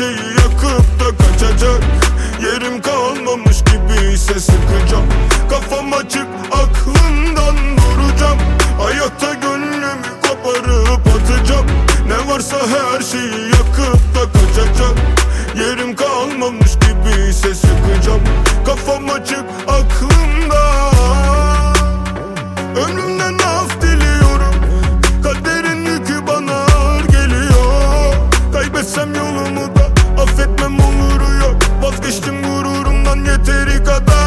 şeyi yakıp da kaçacak. Yerim kalmamış gibi ise sıkacağım. Kafam açık aklından vuracağım. Hayatta gönlümü koparıp atacağım. Ne varsa her şeyi yakıp da kaçacak. Yerim kalmamış gibi ise sıkacağım. Kafam açık Она не терикота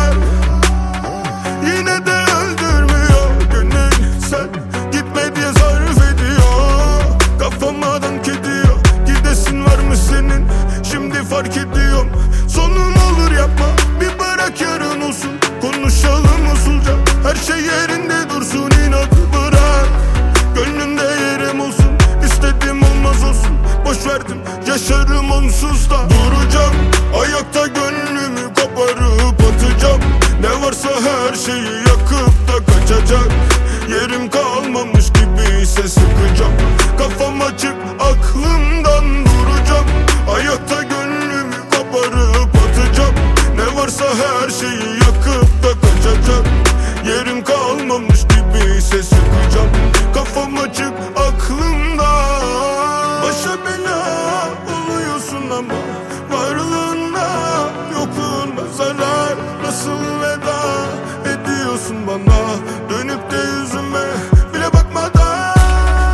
bakmıyorsun bana Dönüp de yüzüme bile bakmadan.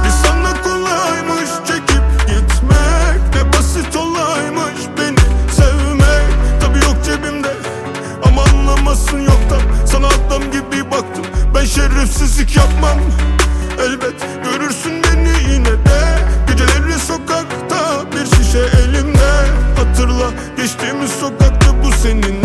Bir sana kolaymış çekip gitmek Ne basit olaymış beni sevmek. Tabi yok cebimde ama anlamasın yoktan Sana adam gibi baktım ben şerefsizlik yapmam. Elbet görürsün beni yine de. Geceleri sokakta bir şişe elimde. Hatırla geçtiğimiz sokakta bu senin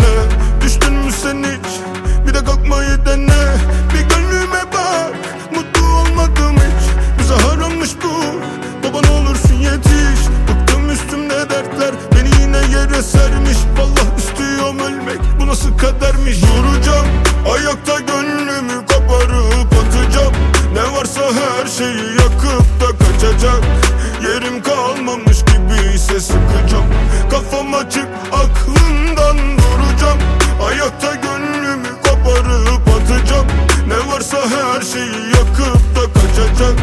Her şeyi yakıp da kaçacak.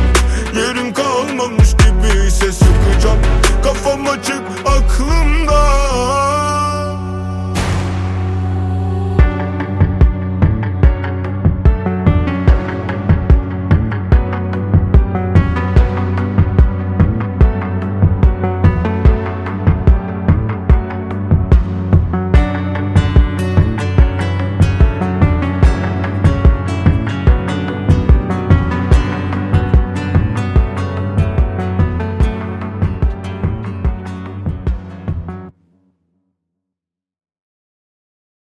Yerim kalmadı